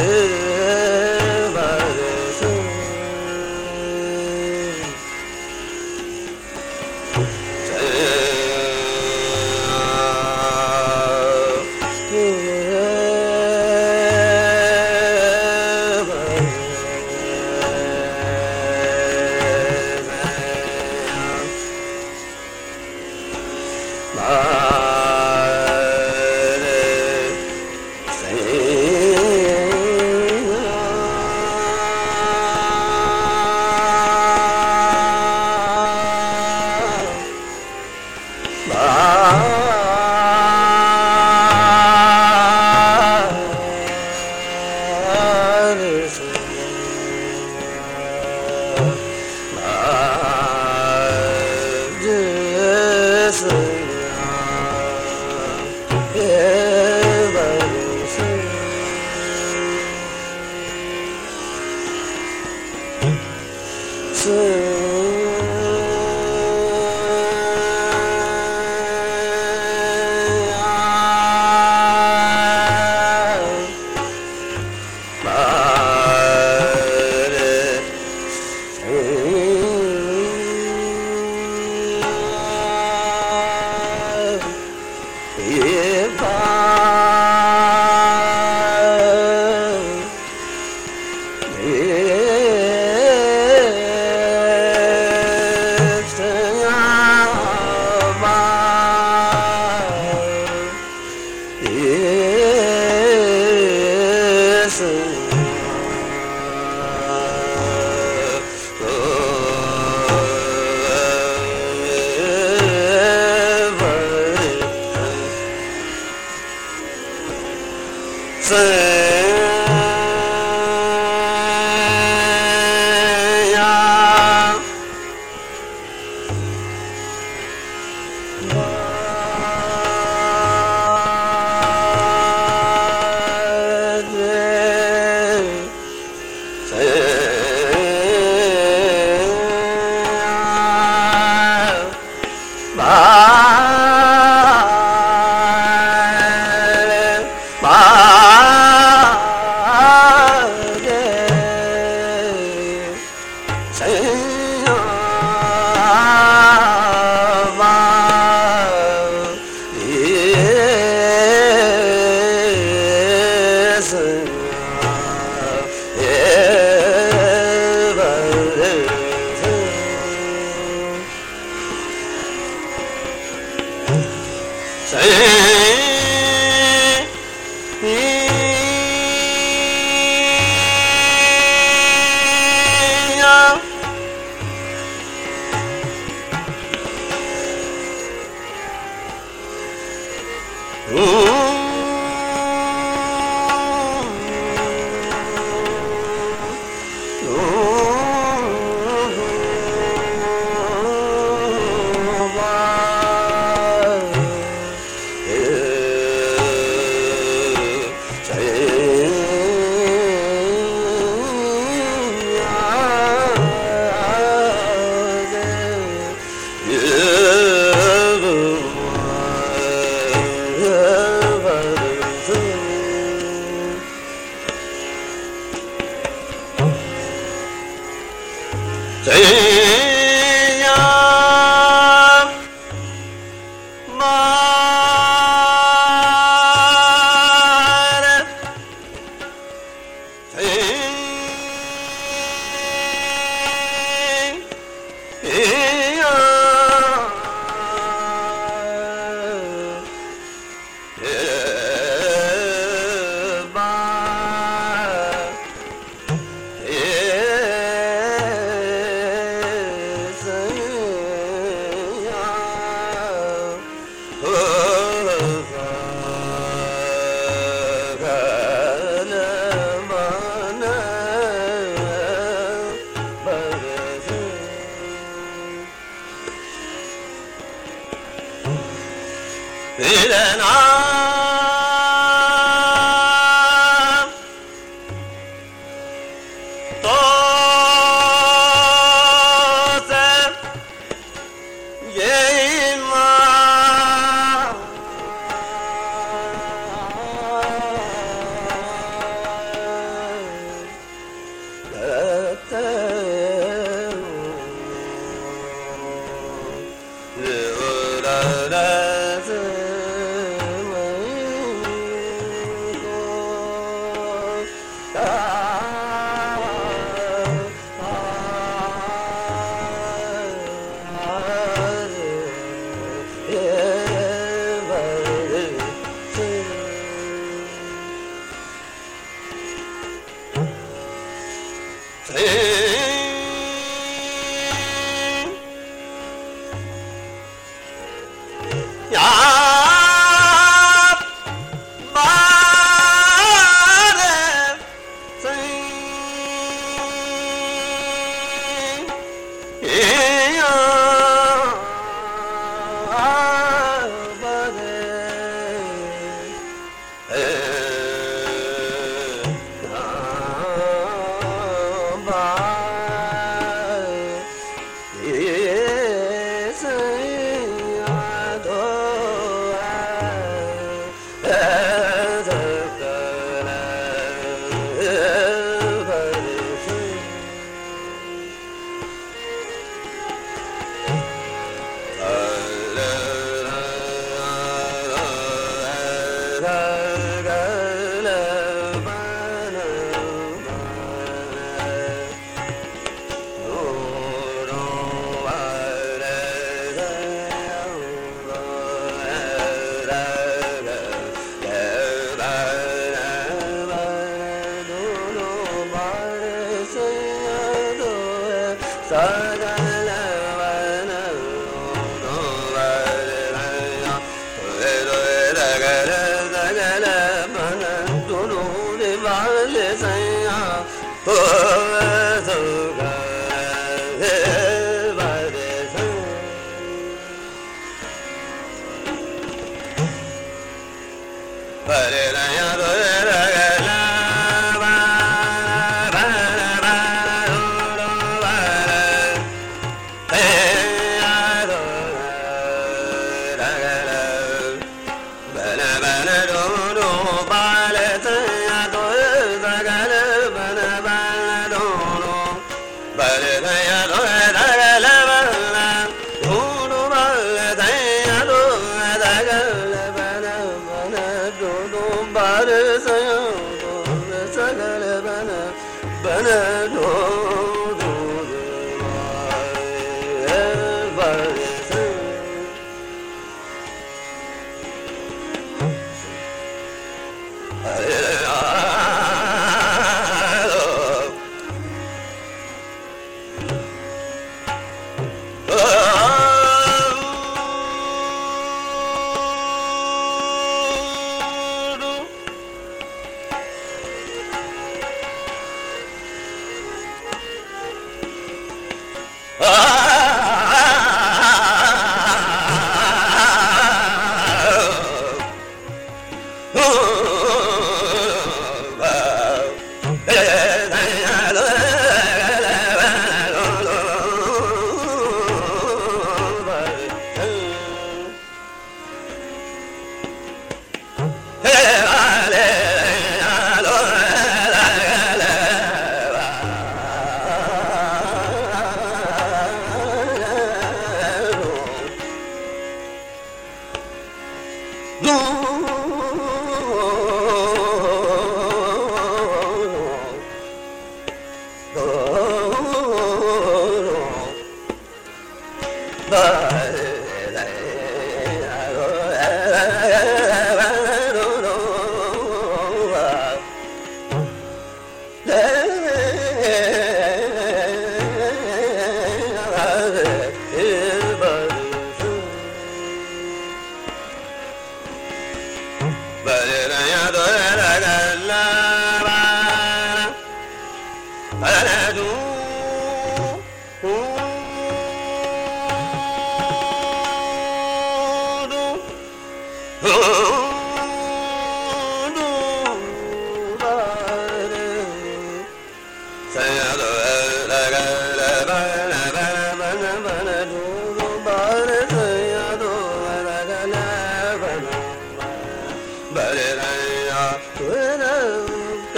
Hey.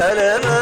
Karana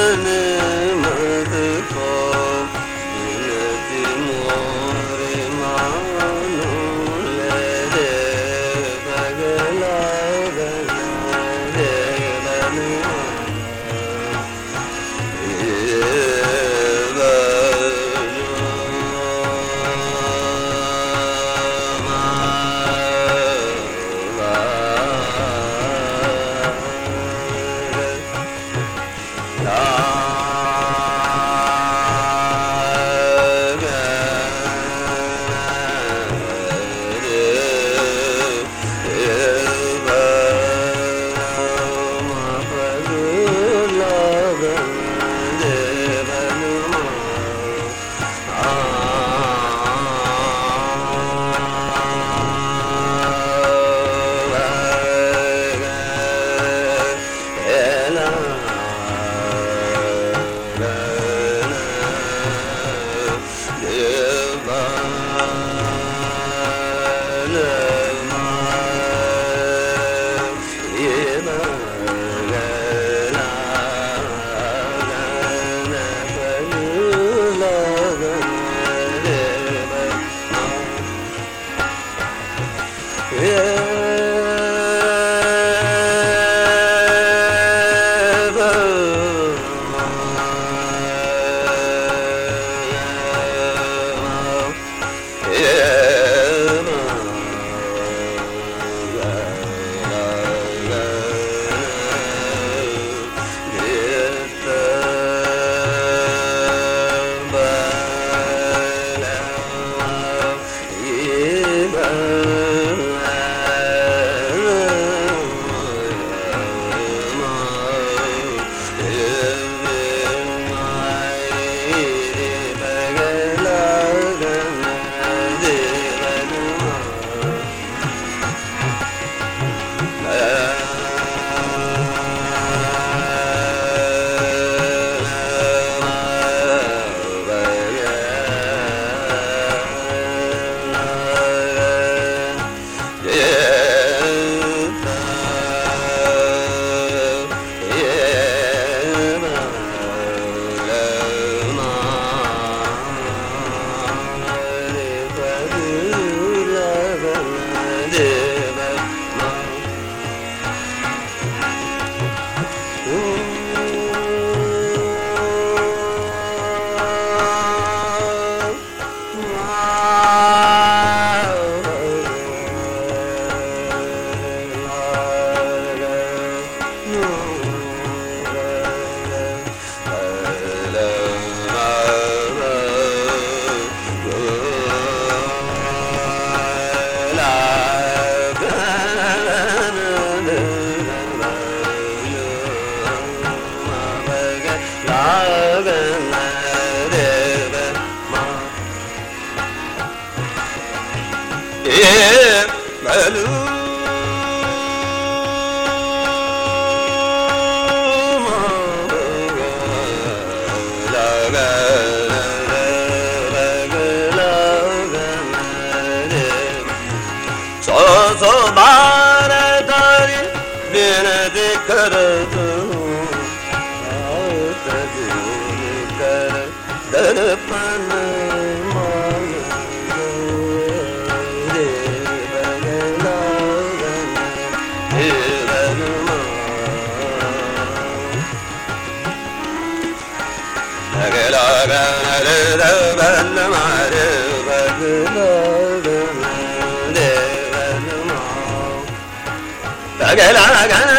Oh. Để 来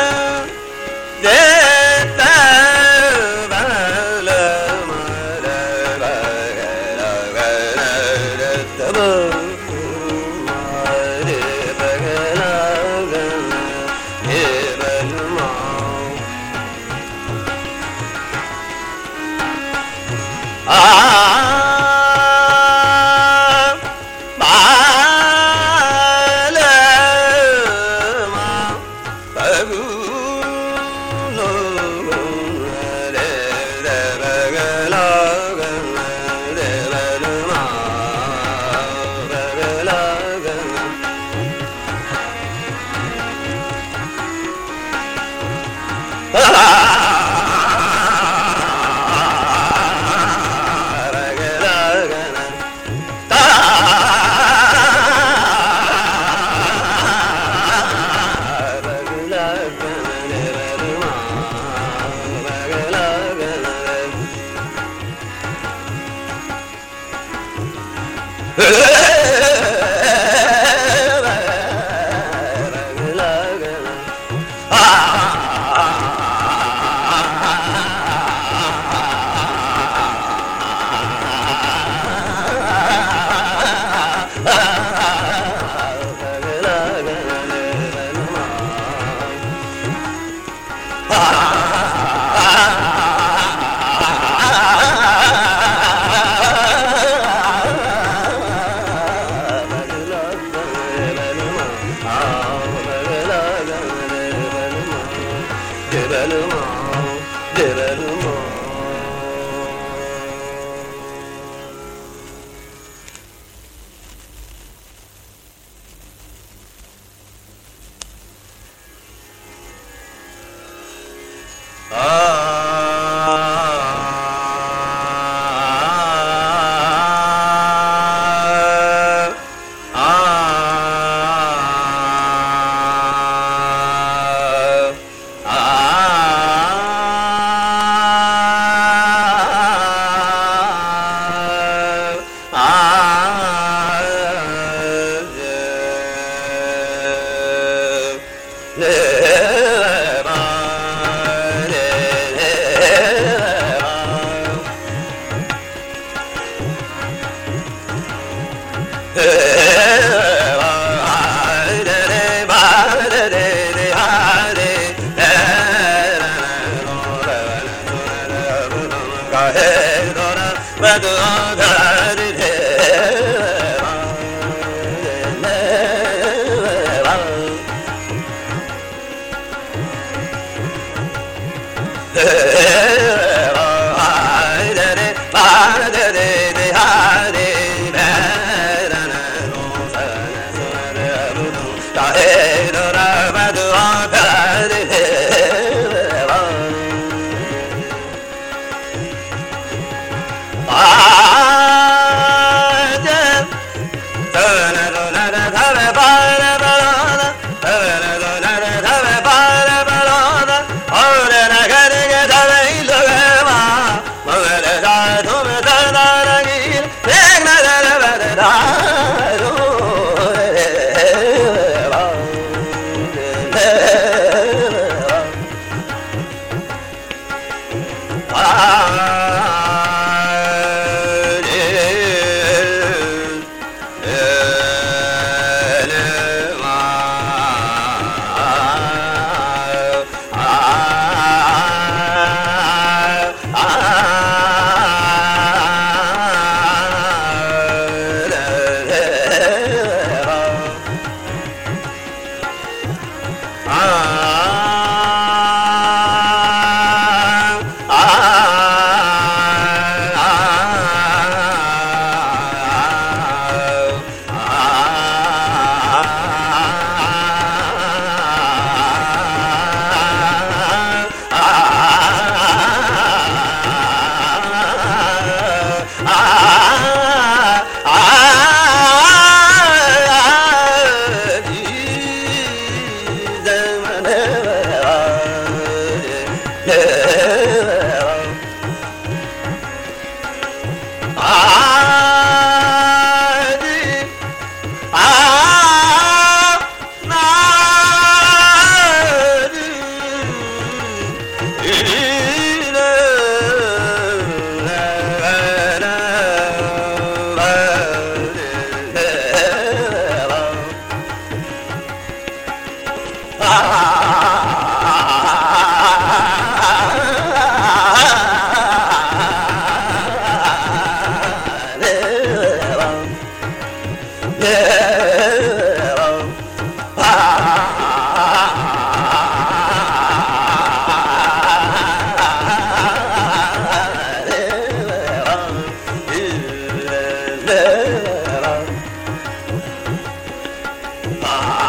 Ah!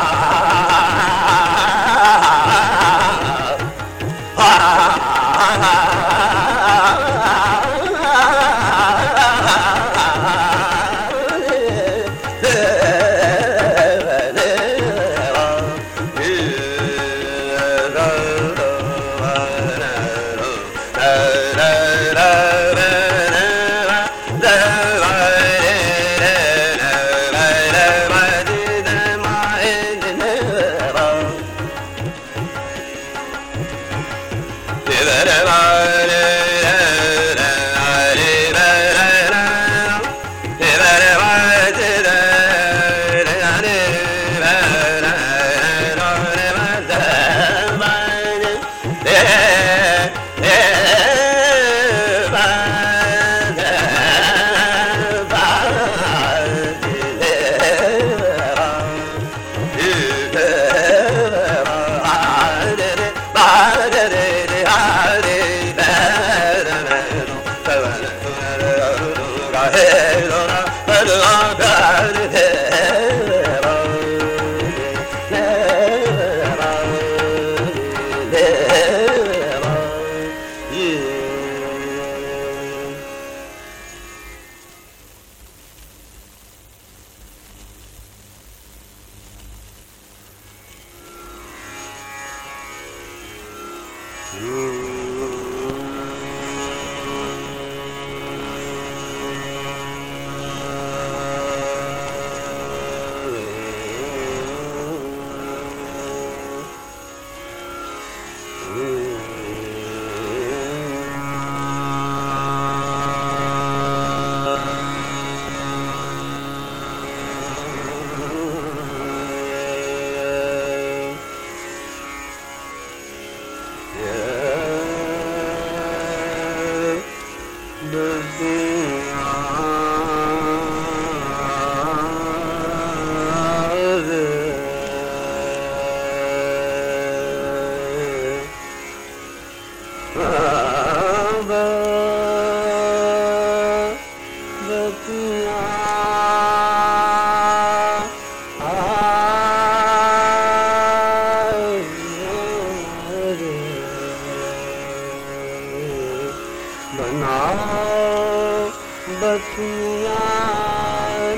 बसिया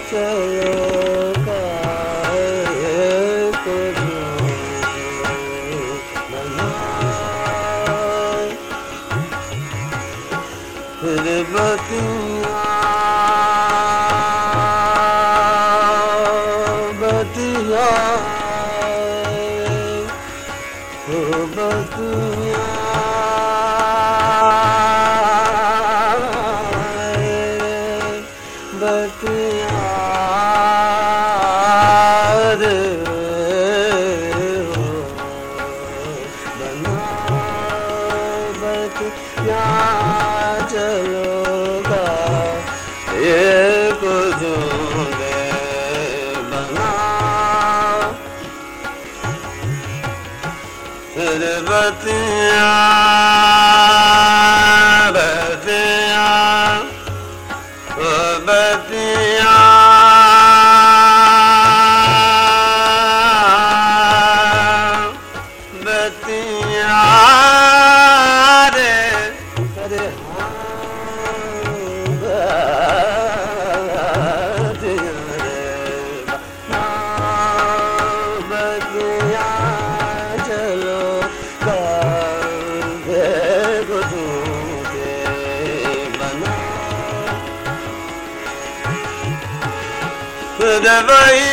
चलो never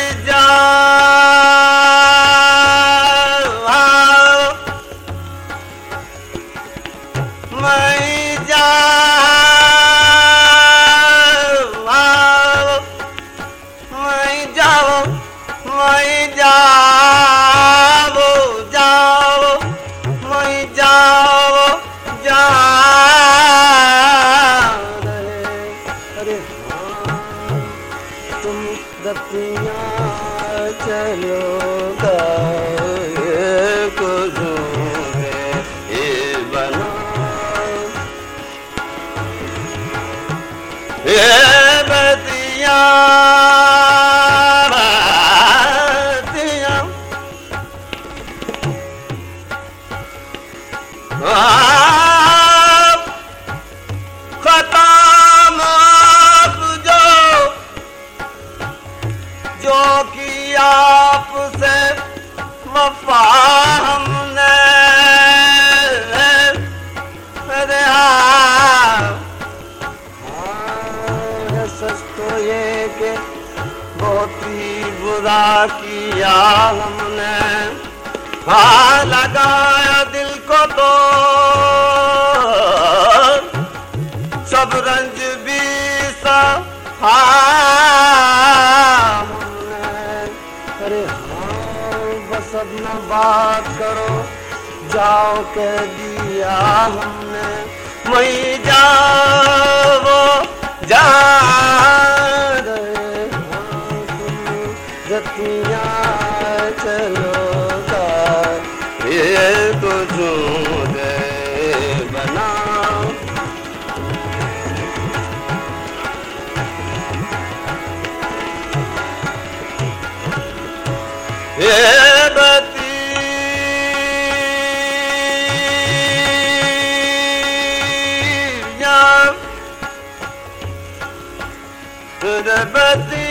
Nothing.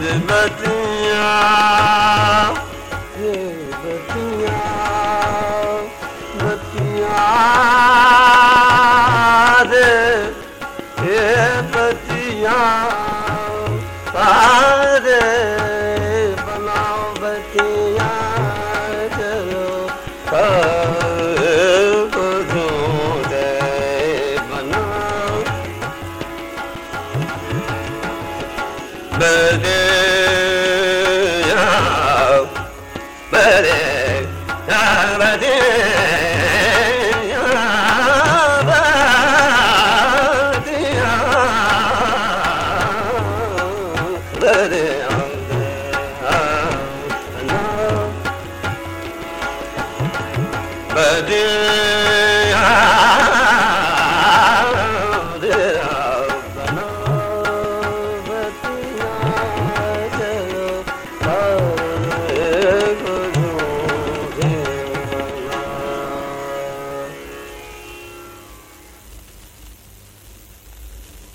बतिया